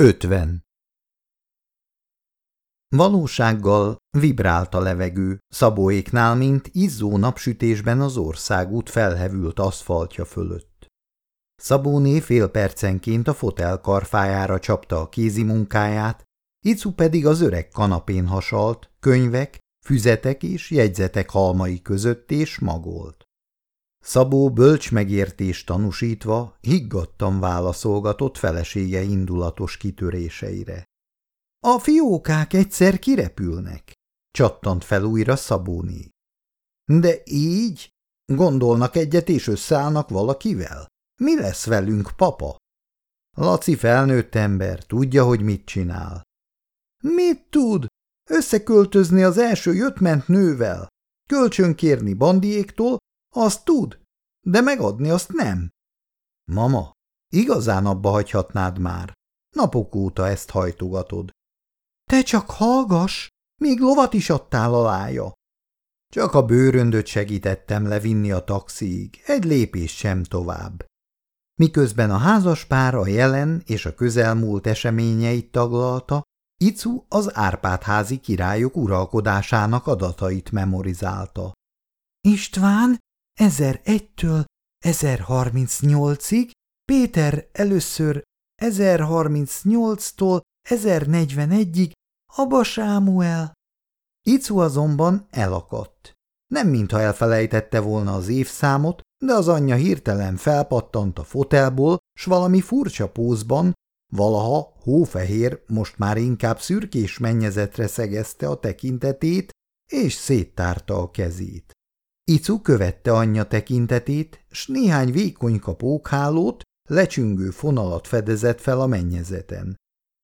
50. Valósággal vibrált a levegő, Szabóéknál, mint izzó napsütésben az országút felhevült aszfaltja fölött. Szabóné fél percenként a fotel karfájára csapta a kézi munkáját, Icu pedig az öreg kanapén hasalt, könyvek, füzetek és jegyzetek halmai között és magolt. Szabó bölcs megértést tanúsítva higgadtan válaszolgatott felesége indulatos kitöréseire. A fiókák egyszer kirepülnek, csattant fel újra Szabóné. De így? Gondolnak egyet és összeállnak valakivel? Mi lesz velünk, papa? Laci felnőtt ember, tudja, hogy mit csinál. Mit tud? Összeköltözni az első jöttment nővel? Kölcsönkérni bandiéktól, azt tud, de megadni azt nem. Mama, igazán abba hagyhatnád már. Napok óta ezt hajtogatod. Te csak hallgass, még lovat is adtál alája. Csak a bőröndöt segítettem levinni a taxiig, egy lépés sem tovább. Miközben a házas pár a jelen és a közelmúlt eseményeit taglalta, Icu az Árpádházi királyok uralkodásának adatait memorizálta. István 1001-től 1038-ig, Péter először 1038-tól 1041-ig, Aba Sámuel. Icu azonban elakadt. Nem mintha elfelejtette volna az évszámot, de az anyja hirtelen felpattant a fotelból, s valami furcsa pózban, valaha hófehér, most már inkább szürkés mennyezetre szegezte a tekintetét, és széttárta a kezét. Icu követte anyja tekintetét, s néhány vékonyka pókhálót, lecsüngő fonalat fedezett fel a mennyezeten.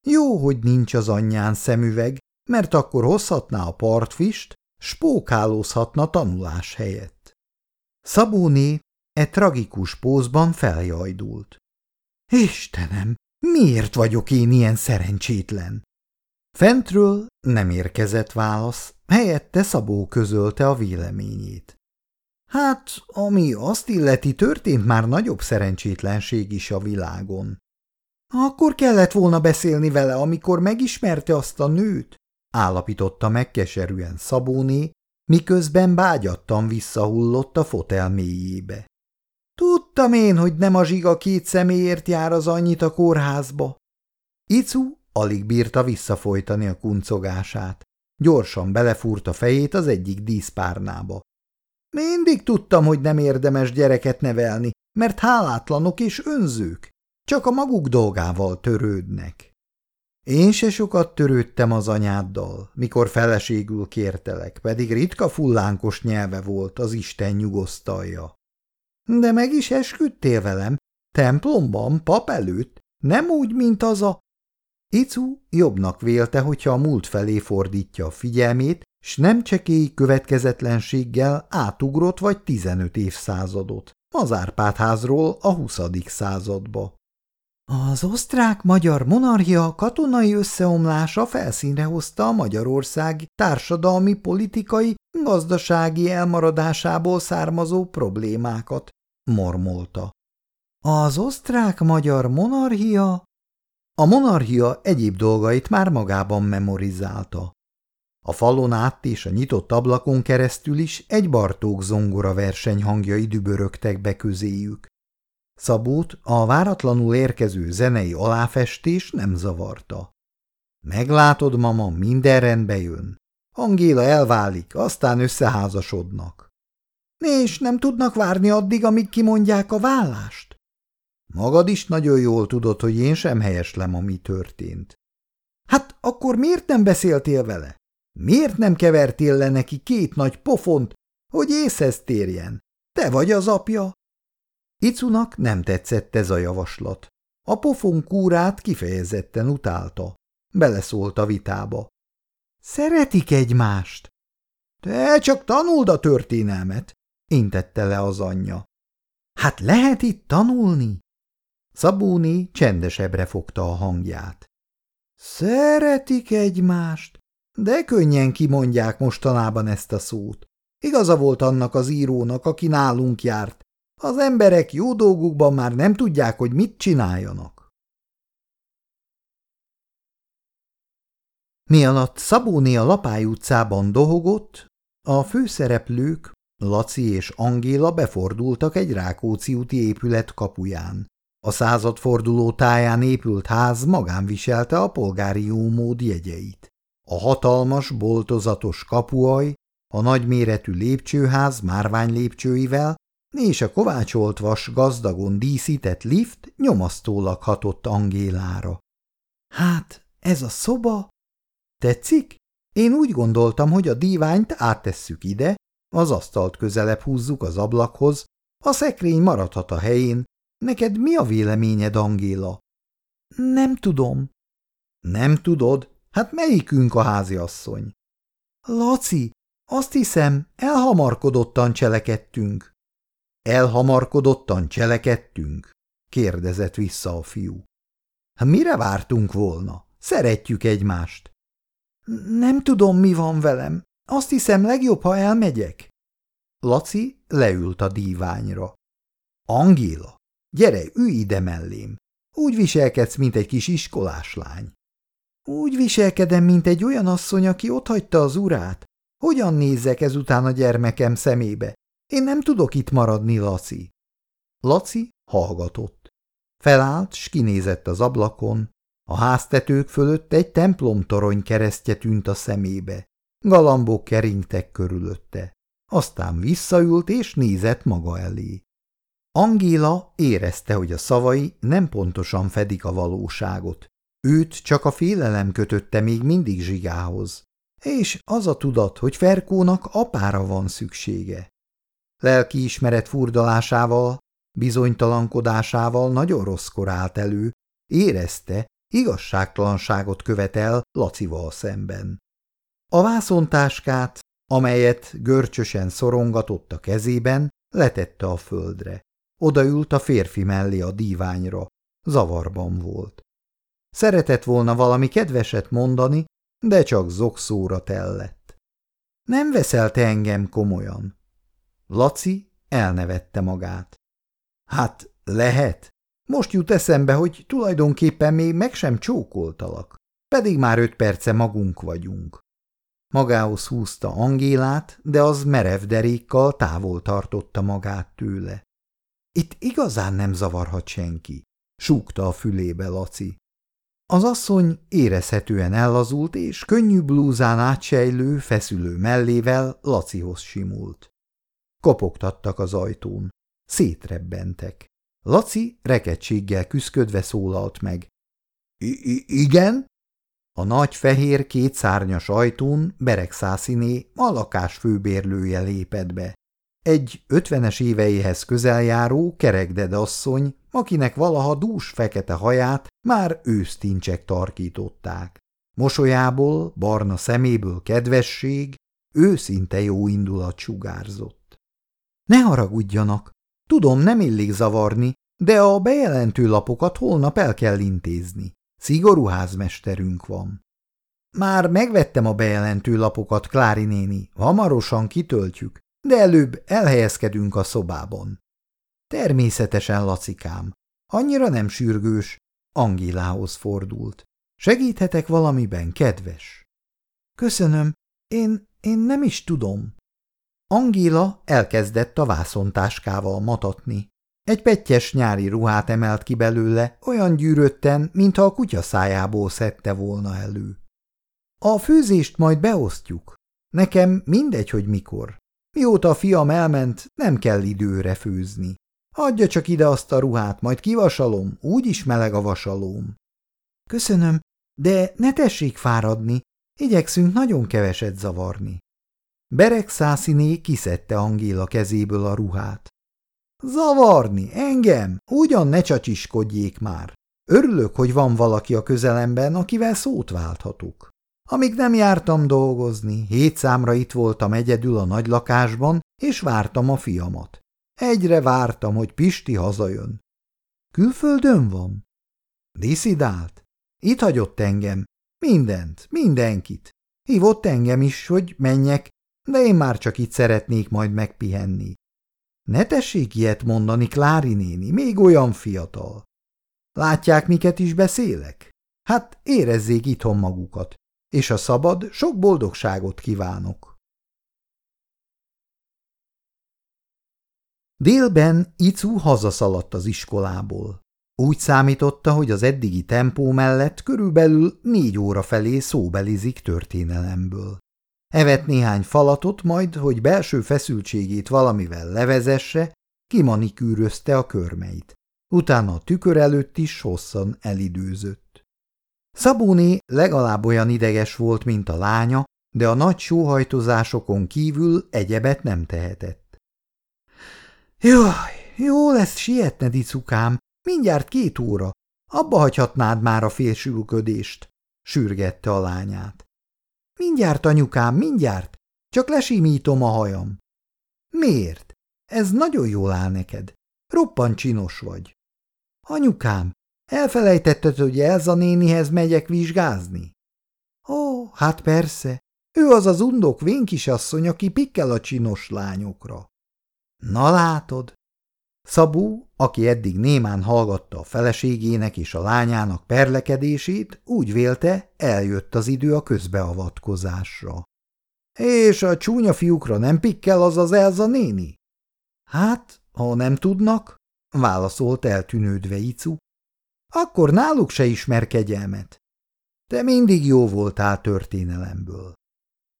Jó, hogy nincs az anyján szemüveg, mert akkor hozhatná a partfist, spókálózhatna tanulás helyett. Szabóné e tragikus pózban feljajdult. Istenem, miért vagyok én ilyen szerencsétlen? Fentről nem érkezett válasz, helyette Szabó közölte a véleményét. Hát, ami azt illeti, történt már nagyobb szerencsétlenség is a világon. Akkor kellett volna beszélni vele, amikor megismerte azt a nőt, állapította meg keserűen Szabóné, miközben bágyattan visszahullott a fotel mélyébe. Tudtam én, hogy nem a zsiga két személyért jár az annyit a kórházba. Icu alig bírta visszafolytani a kuncogását. Gyorsan belefúrta fejét az egyik díszpárnába. Mindig tudtam, hogy nem érdemes gyereket nevelni, mert hálátlanok és önzők. Csak a maguk dolgával törődnek. Én se sokat törődtem az anyáddal, mikor feleségül kértelek, pedig ritka fullánkos nyelve volt az Isten nyugosztalja. De meg is esküdtél velem, templomban, pap előtt, nem úgy, mint az a... Icu jobbnak vélte, hogyha a múlt felé fordítja a figyelmét, s nem csekély következetlenséggel átugrott vagy tizenöt évszázadot, az Árpádházról a huszadik századba. Az osztrák-magyar monarchia katonai összeomlása felszínre hozta a Magyarország társadalmi, politikai, gazdasági elmaradásából származó problémákat, mormolta. Az osztrák-magyar monarchia... A monarchia egyéb dolgait már magában memorizálta. A falon át és a nyitott ablakon keresztül is egy Bartók zongora verseny hangjai dübörögtek be közéjük. Szabót a váratlanul érkező zenei aláfestés nem zavarta. Meglátod, mama, minden rendbe jön. Angéla elválik, aztán összeházasodnak. És nem tudnak várni addig, amíg kimondják a vállást? Magad is nagyon jól tudod, hogy én sem helyeslem, ami történt. Hát akkor miért nem beszéltél vele? Miért nem kevertél le neki két nagy pofont, hogy észhez térjen? Te vagy az apja? Icunak nem tetszett ez a javaslat. A pofon kúrát kifejezetten utálta. Beleszólt a vitába. Szeretik egymást? Te csak tanuld a történelmet, intette le az anyja. Hát lehet itt tanulni? Szabóni csendesebbre fogta a hangját. Szeretik egymást? De könnyen kimondják mostanában ezt a szót. Igaza volt annak az írónak, aki nálunk járt, az emberek jó dolgukban már nem tudják, hogy mit csináljanak. Mi alatt Szabóné a Lapály utcában dohogott, a főszereplők, Laci és Angéla befordultak egy Rákóczi úti épület kapuján. A századforduló táján épült ház magán viselte a polgári jómód jegyeit. A hatalmas, boltozatos kapuaj, a nagyméretű lépcsőház márvány lépcsőivel és a kovácsolt vas gazdagon díszített lift nyomasztólag hatott Angélára. Hát, ez a szoba? Tetszik? Én úgy gondoltam, hogy a díványt áttesszük ide, az asztalt közelebb húzzuk az ablakhoz, a szekrény maradhat a helyén. Neked mi a véleményed, Angéla? Nem tudom. Nem tudod? Hát melyikünk a háziasszony? Laci, azt hiszem, elhamarkodottan cselekedtünk. Elhamarkodottan cselekedtünk? kérdezett vissza a fiú. Hát mire vártunk volna? Szeretjük egymást. Nem tudom, mi van velem. Azt hiszem, legjobb, ha elmegyek. Laci leült a díványra. Angéla, gyere, ülj ide mellém. Úgy viselkedsz, mint egy kis iskolás lány. Úgy viselkedem, mint egy olyan asszony, aki otthagyta az urát. Hogyan nézzek ezután a gyermekem szemébe? Én nem tudok itt maradni, Laci. Laci hallgatott. Felállt, s kinézett az ablakon. A háztetők fölött egy templomtorony keresztje tűnt a szemébe. Galambok keringtek körülötte. Aztán visszaült és nézett maga elé. Angéla érezte, hogy a szavai nem pontosan fedik a valóságot. Őt csak a félelem kötötte még mindig zsigához, és az a tudat, hogy Ferkónak apára van szüksége. Lelkiismeret furdalásával, bizonytalankodásával nagyon rosszkor állt elő, érezte, igazságtalanságot követel Lacival szemben. A vászontáskát, amelyet görcsösen szorongatott a kezében, letette a földre. Odaült a férfi mellé a díványra. Zavarban volt. Szeretett volna valami kedveset mondani, de csak zokszóra tellett. Nem veszelte engem komolyan. Laci elnevette magát. Hát lehet. Most jut eszembe, hogy tulajdonképpen még meg sem csókoltalak, pedig már öt perce magunk vagyunk. Magához húzta Angélát, de az merev derékkal távol tartotta magát tőle. Itt igazán nem zavarhat senki, súgta a fülébe Laci. Az asszony érezhetően ellazult, és könnyű blúzán átsejlő, feszülő mellével Lacihoz simult. Kopogtattak az ajtón. Szétrebbentek. Laci rekedtséggel küszködve szólalt meg. I – Igen? A nagy fehér kétszárnyas ajtón Beregszászíné a lakás főbérlője lépett be. Egy ötvenes éveihez közeljáró kerekded asszony, akinek valaha dús fekete haját már ősztincsek tarkították. Mosolyából, barna szeméből kedvesség, őszinte jó indulat sugárzott. Ne haragudjanak, tudom, nem illik zavarni, de a bejelentő lapokat holnap el kell intézni. Szigorú házmesterünk van. Már megvettem a bejelentő lapokat, Klári néni, hamarosan kitöltjük, de előbb elhelyezkedünk a szobában. Természetesen, Lacikám. Annyira nem sürgős. Angélához fordult. Segíthetek valamiben, kedves? Köszönöm. Én, én nem is tudom. Angéla elkezdett a vászontáskával matatni. Egy pettyes nyári ruhát emelt ki belőle, olyan gyűrötten, mintha a kutya szájából szedte volna elő. A főzést majd beosztjuk. Nekem mindegy, hogy mikor. Mióta a fiam elment, nem kell időre főzni. Adja csak ide azt a ruhát, majd kivasalom, úgyis meleg a vasalóm. Köszönöm, de ne tessék fáradni, igyekszünk nagyon keveset zavarni. Berek szásziné kiszedte Angéla kezéből a ruhát. Zavarni? Engem? Ugyan ne csacsiskodjék már. Örülök, hogy van valaki a közelemben, akivel szót válthatok. Amíg nem jártam dolgozni, hét számra itt voltam egyedül a nagy lakásban, és vártam a fiamat. Egyre vártam, hogy Pisti hazajön. Külföldön van? Diszidált. Itt hagyott engem. Mindent, mindenkit. Hívott engem is, hogy menjek, de én már csak itt szeretnék majd megpihenni. Ne tessék ilyet mondani, Klári néni, még olyan fiatal. Látják, miket is beszélek? Hát érezzék itthon magukat. És a szabad sok boldogságot kívánok. Délben Icu hazaszaladt az iskolából. Úgy számította, hogy az eddigi tempó mellett körülbelül négy óra felé szóbelizik történelemből. Evet néhány falatot, majd, hogy belső feszültségét valamivel levezesse, kimanikűrözte a körmeit. Utána a tükör előtt is hosszan elidőzött. Szabóné legalább olyan ideges volt, mint a lánya, de a nagy sóhajtozásokon kívül egyebet nem tehetett. Jaj, jó lesz sietne, dicukám, mindjárt két óra, abba hagyhatnád már a félsülködést, sürgette a lányát. Mindjárt, anyukám, mindjárt, csak lesimítom a hajam. Miért? Ez nagyon jól áll neked. Roppant csinos vagy. Anyukám, elfelejtetted, hogy Elza nénihez megyek vizsgázni? Ó, hát persze. Ő az az undok vénkisasszony, aki pikkel a csinos lányokra. Na látod? Szabú, aki eddig némán hallgatta a feleségének és a lányának perlekedését, úgy vélte, eljött az idő a közbeavatkozásra. És a csúnya fiúkra nem pikkel az az Elza néni? Hát, ha nem tudnak, válaszolt eltűnődve Icu, akkor náluk se ismer kegyelmet. Te mindig jó voltál történelemből.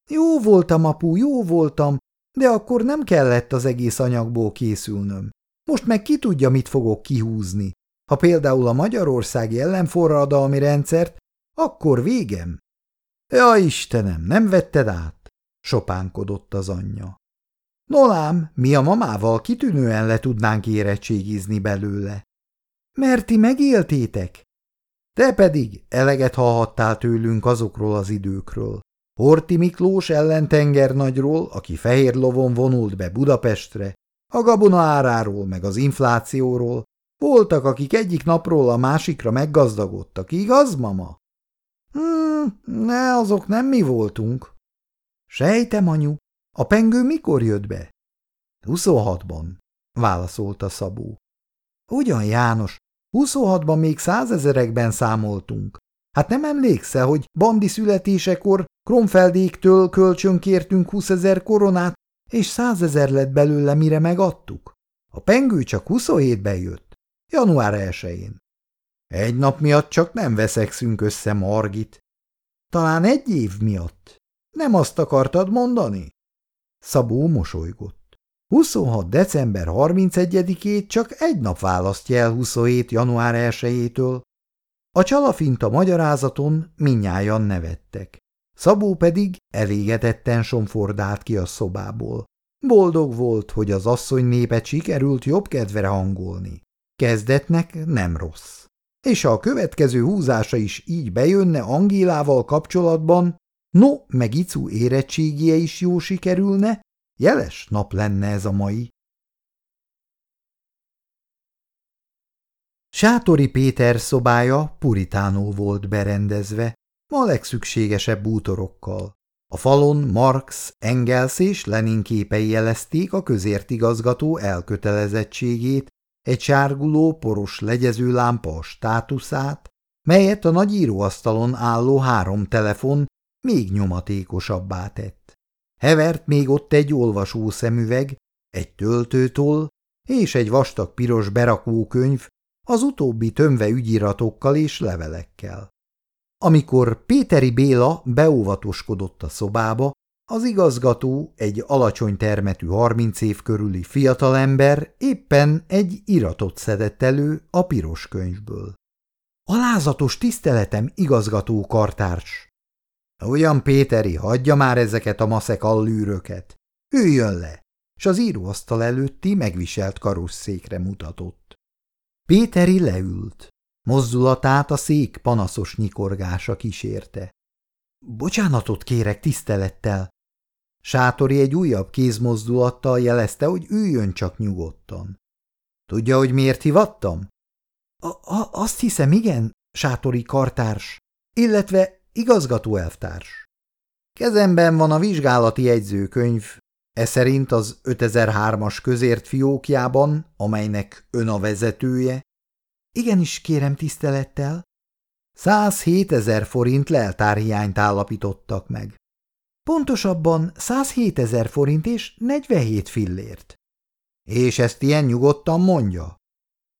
Jó voltam, apu, jó voltam, de akkor nem kellett az egész anyagból készülnöm. Most meg ki tudja, mit fogok kihúzni. Ha például a magyarországi ellenforradalmi rendszert, akkor végem. Ja, Istenem, nem vetted át? Sopánkodott az anyja. Nolám, mi a mamával kitűnően le tudnánk érettségizni belőle. Mert ti megéltétek? Te pedig eleget hallhattál tőlünk azokról az időkről. Horti Miklós ellentengernagyról, aki fehér lovon vonult be Budapestre, a gabona áráról meg az inflációról. Voltak, akik egyik napról a másikra meggazdagodtak, igaz, mama? Hmm, ne, azok nem mi voltunk. Sejtem, anyu, a pengő mikor jött be? 26-ban, válaszolta Szabó. Ugyan, János, 26-ban még százezerekben számoltunk. Hát nem emlékszel, hogy bandi születésekor Kronfeldéktől kölcsönkértünk 20 ezer koronát, és százezer lett belőle, mire megadtuk? A pengő csak 27-ben jött, január 1-én. Egy nap miatt csak nem veszekszünk össze, Margit. Talán egy év miatt. Nem azt akartad mondani? Szabó mosolygott. 26. december 31-ét csak egy nap választja el 27. január 1-től. A csalafinta magyarázaton minnyájan nevettek. Szabó pedig elégedetten somfordált ki a szobából. Boldog volt, hogy az asszony népet sikerült jobb kedvere hangolni. Kezdetnek nem rossz. És ha a következő húzása is így bejönne Angélával kapcsolatban, no, meg Icu érettségie is jó sikerülne, jeles nap lenne ez a mai. Sátori Péter szobája puritánul volt berendezve, a legszükségesebb bútorokkal. A falon Marx, Engels és Lenin képei jelezték a közértigazgató elkötelezettségét, egy sárguló, poros legyezőlámpa a státuszát, melyet a nagy íróasztalon álló három telefon még nyomatékosabbá tett. Hevert még ott egy olvasó szemüveg, egy töltőtoll és egy vastag piros berakókönyv, az utóbbi tömve ügyiratokkal és levelekkel. Amikor Péteri Béla beóvatoskodott a szobába, az igazgató, egy alacsony termetű harminc év körüli fiatalember éppen egy iratot szedett elő a piros könyvből. Alázatos tiszteletem, igazgató kartárs! Ugyan, Péteri, hagyja már ezeket a maszek allűröket. Üljön le! És az íróasztal előtti megviselt karosszékre mutatott. Péteri leült. Mozdulatát a szék panaszos nyikorgása kísérte. Bocsánatot kérek tisztelettel. Sátori egy újabb kézmozdulattal jelezte, hogy üljön csak nyugodtan. Tudja, hogy miért hivattam? A, a, azt hiszem, igen, sátori kartárs, illetve igazgató elvtárs. Kezemben van a vizsgálati jegyzőkönyv, e szerint az 5003-as közért fiókjában, amelynek ön a vezetője, Igenis, kérem tisztelettel. 107 ezer forint leltárhiányt állapítottak meg. Pontosabban 107 ezer forint és 47 fillért. És ezt ilyen nyugodtan mondja?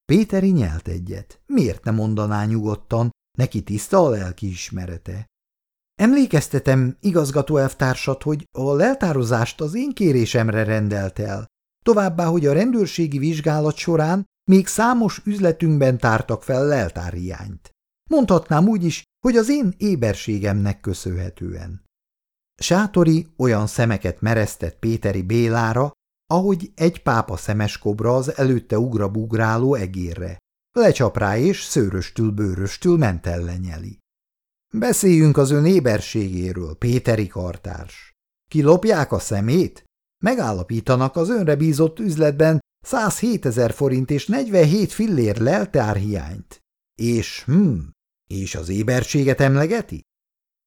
Péteri nyelt egyet. Miért ne mondaná nyugodtan? Neki tiszta a lelki ismerete. Emlékeztetem igazgató elvtársat, hogy a leltározást az én kérésemre rendelt el. Továbbá, hogy a rendőrségi vizsgálat során még számos üzletünkben tártak fel leltárhiányt. Mondhatnám úgy is, hogy az én éberségemnek köszönhetően. Sátori olyan szemeket meresztett Péteri Bélára, ahogy egy pápa szemes kobra az előtte ugrabugráló egérre. Lecsap rá és szőröstül bőröstül mentellenyeli. Beszéljünk az ön éberségéről, Péteri kartárs. Kilopják a szemét? Megállapítanak az önre bízott üzletben 107 ezer forint és 47 fillér leltárhiányt. És hm, és az éberséget emlegeti?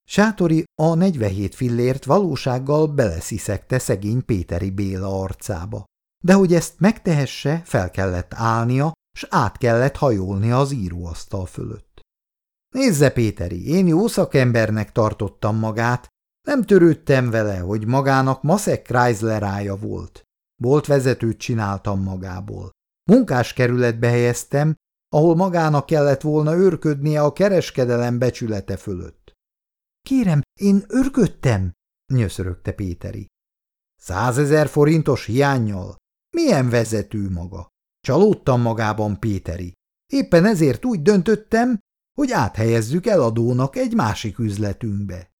Sátori a 47 fillért valósággal belesziszegte szegény Péteri Béla arcába. De hogy ezt megtehesse, fel kellett állnia, s át kellett hajolnia az íróasztal fölött. Nézze, Péteri, én jó szakembernek tartottam magát, nem törődtem vele, hogy magának Maszek Chrysler volt. Bolt vezetőt csináltam magából. Munkáskerületbe helyeztem, ahol magának kellett volna őrködnie a kereskedelem becsülete fölött. Kérem, én örködtem, nyöszörögte Péteri. Százezer forintos hiányjal? Milyen vezető maga? Csalódtam magában, Péteri. Éppen ezért úgy döntöttem, hogy áthelyezzük eladónak egy másik üzletünkbe.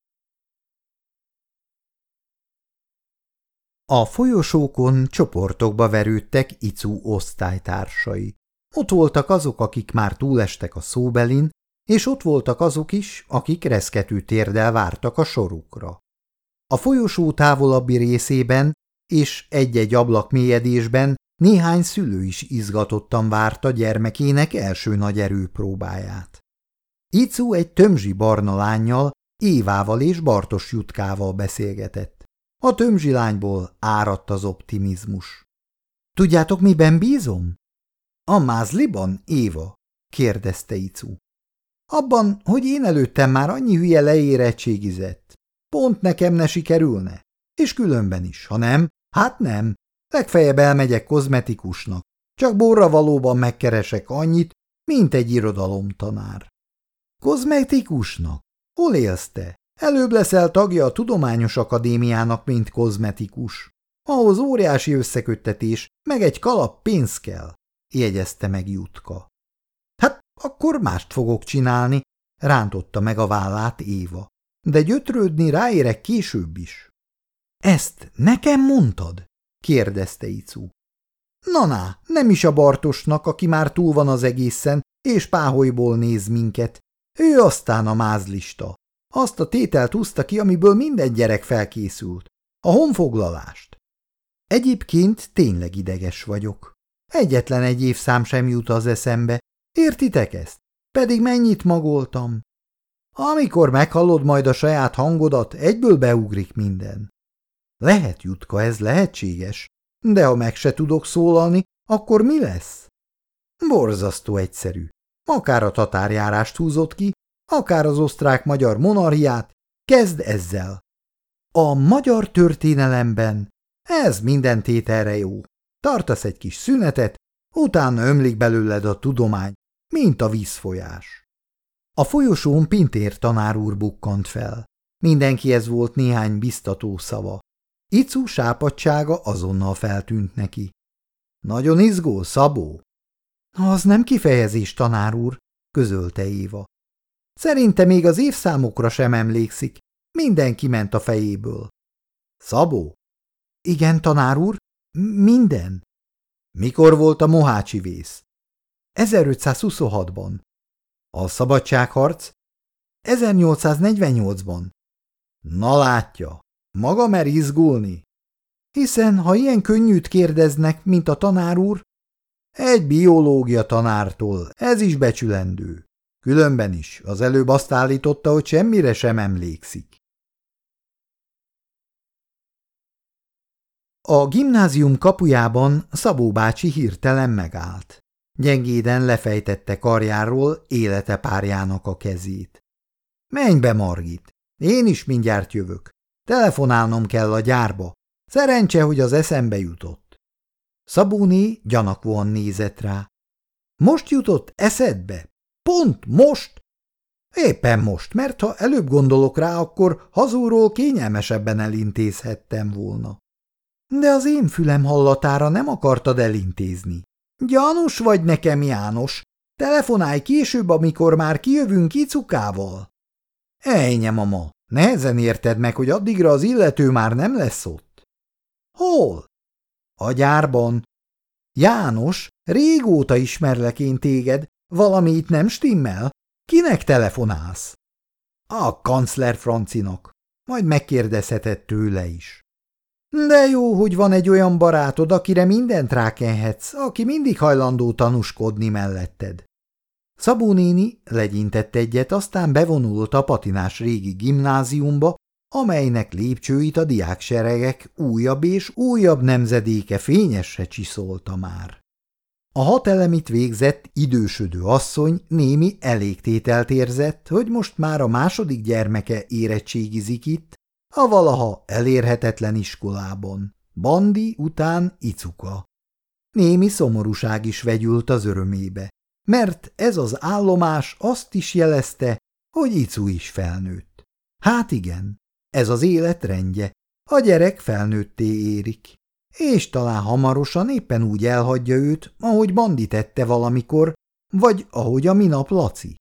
A folyosókon csoportokba verődtek Icu osztálytársai. Ott voltak azok, akik már túlestek a szóbelin, és ott voltak azok is, akik reszketű térdel vártak a sorukra. A folyosó távolabbi részében és egy-egy ablak mélyedésben néhány szülő is izgatottan várta gyermekének első nagy erőpróbáját. Icu egy tömzsi barna lányjal, Évával és Bartos Jutkával beszélgetett. A tömzsi lányból áradt az optimizmus. – Tudjátok, miben bízom? – A mázliban, Éva? – kérdezte Icu. – Abban, hogy én előttem már annyi hülye leérettségizett. Pont nekem ne sikerülne. És különben is, ha nem, hát nem. Legfeljebb elmegyek kozmetikusnak. Csak borra valóban megkeresek annyit, mint egy irodalomtanár. Kozmetikusnak? Hol élsz te? Előbb leszel tagja a Tudományos Akadémiának, mint kozmetikus. Ahhoz óriási összeköttetés, meg egy kalap pénz kell, jegyezte meg Jutka. Hát akkor mást fogok csinálni, rántotta meg a vállát Éva. De gyötrődni ráérek később is. Ezt nekem mondtad? Kérdezte Icu. Na-na, nem is a Bartosnak, aki már túl van az egészen, és páholyból néz minket. Ő aztán a mázlista. Azt a tételt húzta ki, amiből minden gyerek felkészült. A honfoglalást. Egyébként tényleg ideges vagyok. Egyetlen egy évszám sem jut az eszembe. Értitek ezt? Pedig mennyit magoltam. Amikor meghallod majd a saját hangodat, egyből beugrik minden. Lehet, Jutka, ez lehetséges, de ha meg se tudok szólalni, akkor mi lesz? Borzasztó egyszerű. Akár a tatárjárást húzott ki, akár az osztrák-magyar monarhiát, kezd ezzel. A magyar történelemben ez minden tételre jó. Tartasz egy kis szünetet, utána ömlik belőled a tudomány, mint a vízfolyás. A folyosón Pintér tanár úr bukkant fel. Mindenkihez volt néhány biztató szava. Icu sápadsága azonnal feltűnt neki. Nagyon izgó, Szabó? Az nem kifejezés, tanár úr, közölte Éva. Szerinte még az évszámokra sem emlékszik. Mindenki ment a fejéből. Szabó? Igen, tanár úr, minden. Mikor volt a Mohácsi vész? 1526-ban. A szabadságharc? 1848-ban. Na látja, maga mer izgulni? Hiszen, ha ilyen könnyűt kérdeznek, mint a tanár úr, egy biológia tanártól, ez is becsülendő. Különben is, az előbb azt állította, hogy semmire sem emlékszik. A gimnázium kapujában Szabó bácsi hirtelen megállt. Gyengéden lefejtette karjáról élete párjának a kezét. Menj be, Margit! Én is mindjárt jövök. Telefonálnom kell a gyárba. Szerencse, hogy az eszembe jutott. Szabóné gyanakvóan nézett rá. Most jutott eszedbe? Pont most? Éppen most, mert ha előbb gondolok rá, akkor hazúról kényelmesebben elintézhettem volna. De az én fülem hallatára nem akartad elintézni. Gyanús vagy nekem, János. Telefonálj később, amikor már kijövünk icukával. Ejnye, mama, nehezen érted meg, hogy addigra az illető már nem lesz ott. Hol? A gyárban. János, régóta ismerlek én téged, valami itt nem stimmel. Kinek telefonálsz? A kancler francinak. Majd megkérdezheted tőle is. De jó, hogy van egy olyan barátod, akire mindent rákenhetsz, aki mindig hajlandó tanúskodni melletted. Szabó néni legyintett egyet, aztán bevonult a patinás régi gimnáziumba, amelynek lépcsőit a diákseregek újabb és újabb nemzedéke fényesre csiszolta már. A hat elemit végzett idősödő asszony némi elégtételt érzett, hogy most már a második gyermeke érettségizik itt, a valaha elérhetetlen iskolában. Bandi után Icuka. Némi szomorúság is vegyült az örömébe, mert ez az állomás azt is jelezte, hogy Icu is felnőtt. Hát igen, ez az élet rendje, a gyerek felnőtté érik, és talán hamarosan éppen úgy elhagyja őt, ahogy Bandi tette valamikor, vagy ahogy a minap Laci.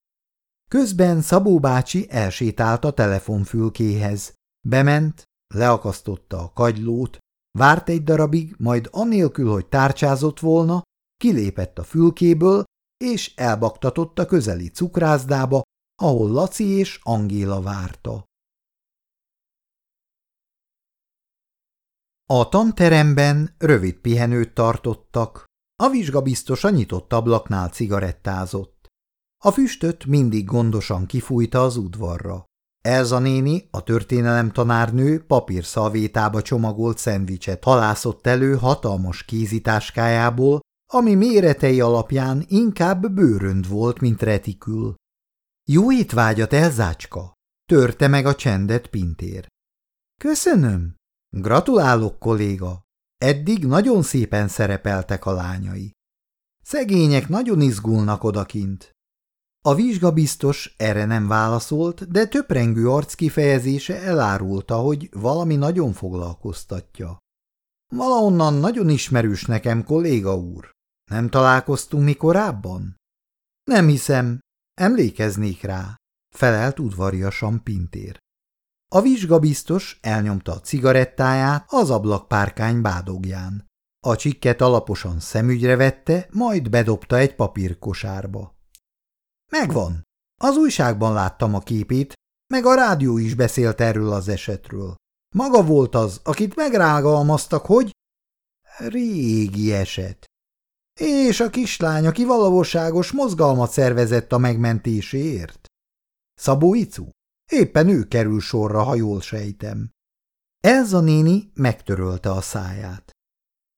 Közben Szabó bácsi elsétált a telefonfülkéhez, Bement, leakasztotta a kagylót, várt egy darabig, majd anélkül, hogy tárcsázott volna, kilépett a fülkéből, és elbaktatott a közeli cukrászdába, ahol Laci és Angéla várta. A tanteremben rövid pihenőt tartottak, a vizsga biztos a nyitott ablaknál cigarettázott. A füstöt mindig gondosan kifújta az udvarra. Elza néni, a történelem tanárnő papírszalvétába csomagolt szendvicset halászott elő hatalmas kézitáskájából, ami méretei alapján inkább bőrönd volt, mint retikül. Jó étvágyat, Elzácska! Törte meg a csendet Pintér. Köszönöm! Gratulálok, kolléga! Eddig nagyon szépen szerepeltek a lányai. Szegények nagyon izgulnak odakint. A vizsgabiztos erre nem válaszolt, de töprengő arc kifejezése elárulta, hogy valami nagyon foglalkoztatja. Valahonnan nagyon ismerős nekem, kolléga úr. Nem találkoztunk mi korábban? Nem hiszem, emlékeznék rá, felelt udvariasan Pintér. A vizsgabiztos elnyomta a cigarettáját az ablakpárkány bádogján. A csikket alaposan szemügyre vette, majd bedobta egy papírkosárba. Megvan. Az újságban láttam a képét, meg a rádió is beszélt erről az esetről. Maga volt az, akit megrágalmaztak, hogy... Régi eset. És a kislány, aki valóságos mozgalmat szervezett a megmentéséért. Szabó Icu? Éppen ő kerül sorra, ha jól sejtem. Elza néni megtörölte a száját.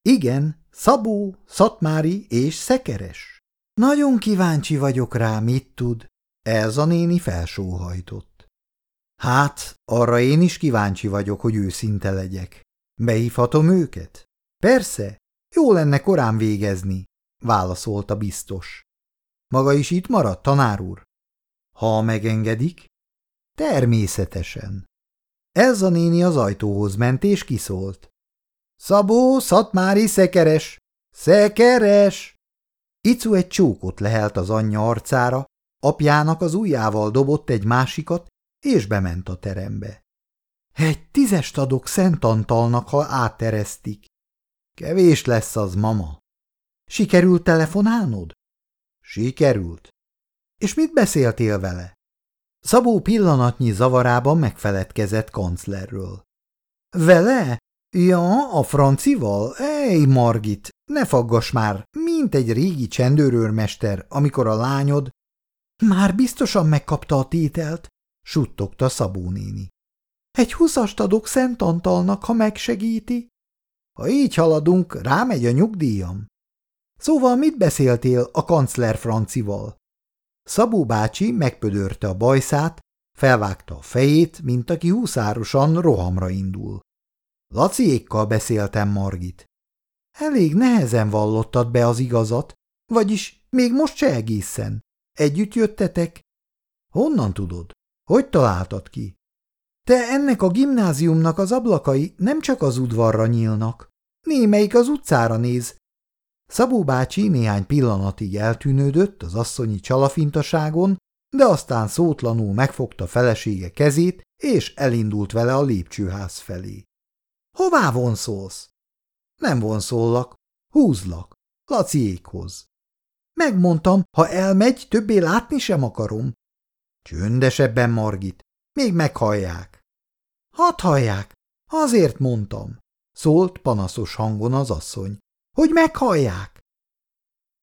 Igen, Szabó, Szatmári és Szekeres. Nagyon kíváncsi vagyok rá, mit tud. Elza néni felsóhajtott. Hát, arra én is kíváncsi vagyok, hogy őszinte legyek. Behívhatom őket? Persze, jó lenne korán végezni, válaszolta biztos. Maga is itt maradt, tanár úr? Ha megengedik? Természetesen. Elza néni az ajtóhoz ment és kiszólt. Szabó, Szatmári, szekeres! Szekeres! Icu egy csókot lehelt az anyja arcára, apjának az ujjával dobott egy másikat, és bement a terembe. Egy tízest adok Szent Antalnak, ha átteresztik. Kevés lesz az, mama. Sikerült telefonálnod? Sikerült. És mit beszéltél vele? Szabó pillanatnyi zavarában megfeledkezett kanclerről. Vele? Ja, a francival? Ej, Margit, ne faggass már, mint egy régi csendőrőrmester, amikor a lányod... Már biztosan megkapta a tételt, suttogta Szabó néni. Egy huszast adok Szent Antalnak, ha megsegíti. Ha így haladunk, rámegy a nyugdíjam. Szóval mit beszéltél a kancler francival? Szabó bácsi megpödörte a bajszát, felvágta a fejét, mint aki húszárosan rohamra indul. Laciékkal beszéltem, Margit. Elég nehezen vallottad be az igazat, vagyis még most se egészen. Együtt jöttetek? Honnan tudod? Hogy találtad ki? Te ennek a gimnáziumnak az ablakai nem csak az udvarra nyílnak. Némelyik az utcára néz. Szabó bácsi néhány pillanatig eltűnődött az asszonyi csalafintaságon, de aztán szótlanul megfogta felesége kezét, és elindult vele a lépcsőház felé. – Hová vonszolsz? – Nem vonszóllak, húzlak, Laciékhoz. – Megmondtam, ha elmegy, többé látni sem akarom. – Csöndesebben, Margit, még meghallják. – Hadd hallják, azért mondtam, szólt panaszos hangon az asszony, hogy meghallják.